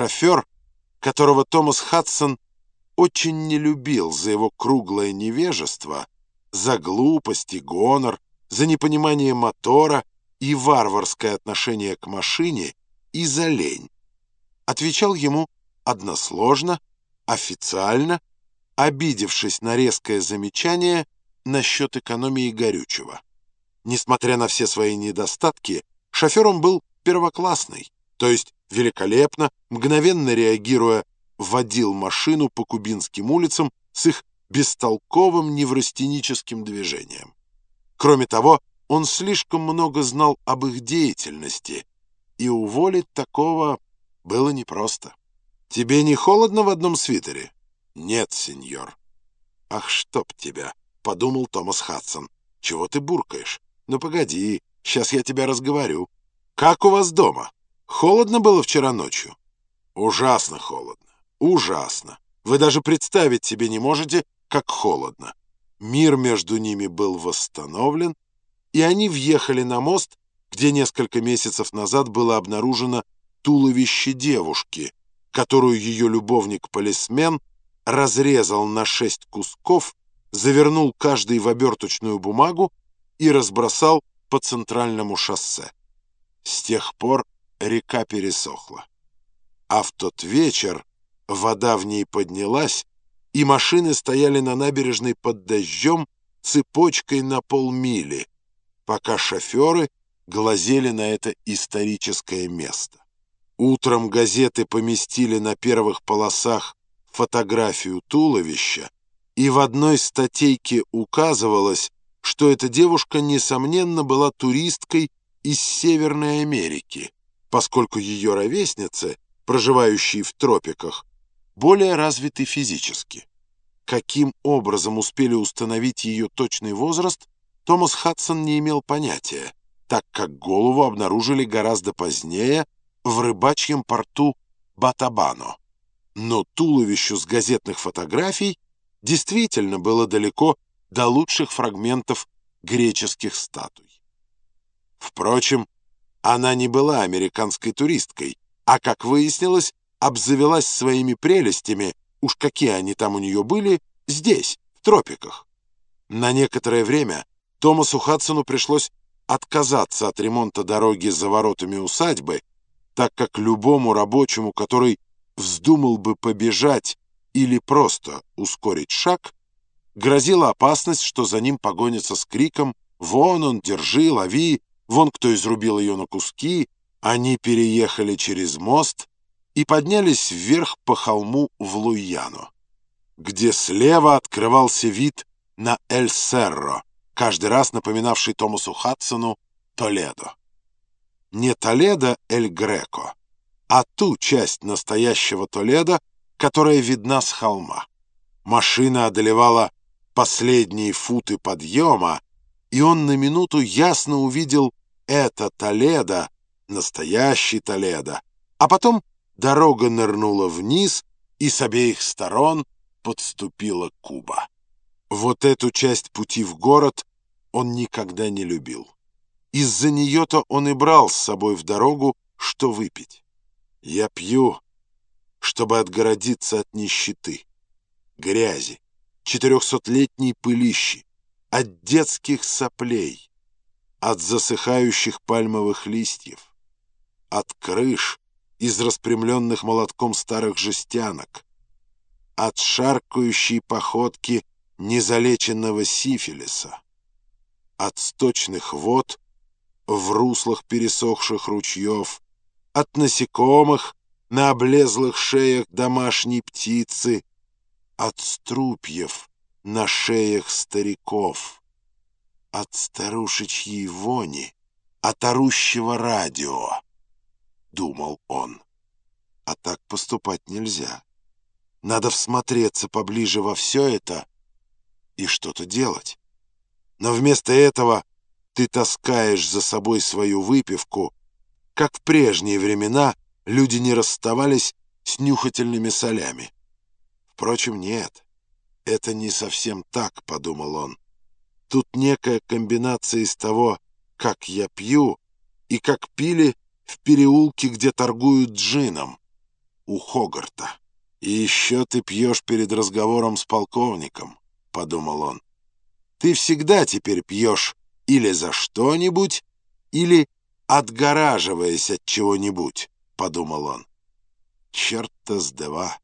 Шофер, которого Томас Хадсон очень не любил за его круглое невежество, за глупость и гонор, за непонимание мотора и варварское отношение к машине и за лень. Отвечал ему односложно, официально, обидевшись на резкое замечание насчет экономии горючего. Несмотря на все свои недостатки, шофером был первоклассный, то есть великолепно, мгновенно реагируя, водил машину по кубинским улицам с их бестолковым неврастеническим движением. Кроме того, он слишком много знал об их деятельности, и уволить такого было непросто. «Тебе не холодно в одном свитере?» «Нет, сеньор». «Ах, чтоб тебя!» — подумал Томас Хадсон. «Чего ты буркаешь? Ну, погоди, сейчас я тебя разговорю. Как у вас дома? Холодно было вчера ночью?» «Ужасно холодно. Ужасно. Вы даже представить себе не можете, как холодно». Мир между ними был восстановлен, и они въехали на мост, где несколько месяцев назад было обнаружено туловище девушки, которую ее любовник-полисмен разрезал на шесть кусков, завернул каждый в оберточную бумагу и разбросал по центральному шоссе. С тех пор река пересохла. А в тот вечер вода в ней поднялась, и машины стояли на набережной под дождем цепочкой на полмили, пока шоферы глазели на это историческое место. Утром газеты поместили на первых полосах фотографию туловища, и в одной статейке указывалось, что эта девушка, несомненно, была туристкой из Северной Америки, поскольку ее ровесницы, проживающие в тропиках, более развиты физически. Каким образом успели установить ее точный возраст, Томас Хадсон не имел понятия, так как голову обнаружили гораздо позднее – в рыбачьем порту Батабано. Но туловищу с газетных фотографий действительно было далеко до лучших фрагментов греческих статуй. Впрочем, она не была американской туристкой, а, как выяснилось, обзавелась своими прелестями, уж какие они там у нее были, здесь, в тропиках. На некоторое время Томасу Хадсону пришлось отказаться от ремонта дороги за воротами усадьбы так как любому рабочему, который вздумал бы побежать или просто ускорить шаг, грозила опасность, что за ним погонятся с криком «Вон он, держи, лови! Вон кто изрубил ее на куски!» Они переехали через мост и поднялись вверх по холму в Луяну, где слева открывался вид на Эль-Серро, каждый раз напоминавший Томасу Хадсону Толедо не Толедо Эль-Греко, а ту часть настоящего Толедо, которая видна с холма. Машина одолевала последние футы подъема, и он на минуту ясно увидел это Толедо, настоящий Толедо, а потом дорога нырнула вниз, и с обеих сторон подступила Куба. Вот эту часть пути в город он никогда не любил. Из-за нее-то он и брал с собой в дорогу, что выпить. Я пью, чтобы отгородиться от нищеты, грязи, четырехсотлетней пылищи, от детских соплей, от засыхающих пальмовых листьев, от крыш из распрямленных молотком старых жестянок, от шаркающей походки незалеченного сифилиса, от сточных вод — в руслах пересохших ручьев, от насекомых на облезлых шеях домашней птицы, от струпьев на шеях стариков, от старушечьей вони, от орущего радио, — думал он. А так поступать нельзя. Надо всмотреться поближе во все это и что-то делать. Но вместо этого ты таскаешь за собой свою выпивку, как в прежние времена люди не расставались с нюхательными солями. Впрочем, нет, это не совсем так, подумал он. Тут некая комбинация из того, как я пью, и как пили в переулке, где торгуют джином. у Хогарта. «И еще ты пьешь перед разговором с полковником», — подумал он. «Ты всегда теперь пьешь или за что-нибудь, или отгораживаясь от чего-нибудь», — подумал он. «Черт-то с два!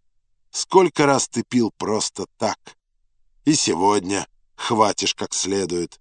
Сколько раз ты пил просто так? И сегодня хватишь как следует».